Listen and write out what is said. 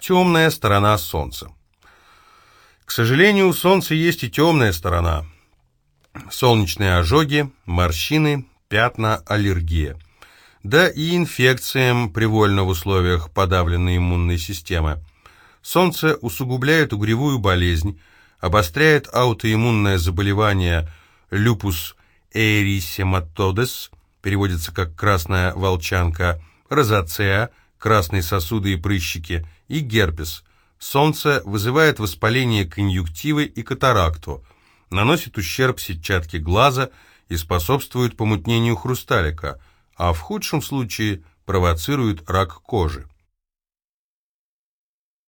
Темная сторона Солнца. К сожалению, у Солнца есть и темная сторона. Солнечные ожоги, морщины, пятна, аллергия. Да и инфекциям привольно в условиях подавленной иммунной системы. Солнце усугубляет угревую болезнь, обостряет аутоиммунное заболевание люпус эрисематодес, переводится как «красная волчанка», розацеа, красные сосуды и прыщики, и герпес. Солнце вызывает воспаление конъюнктивы и катаракту, наносит ущерб сетчатке глаза и способствует помутнению хрусталика, а в худшем случае провоцирует рак кожи.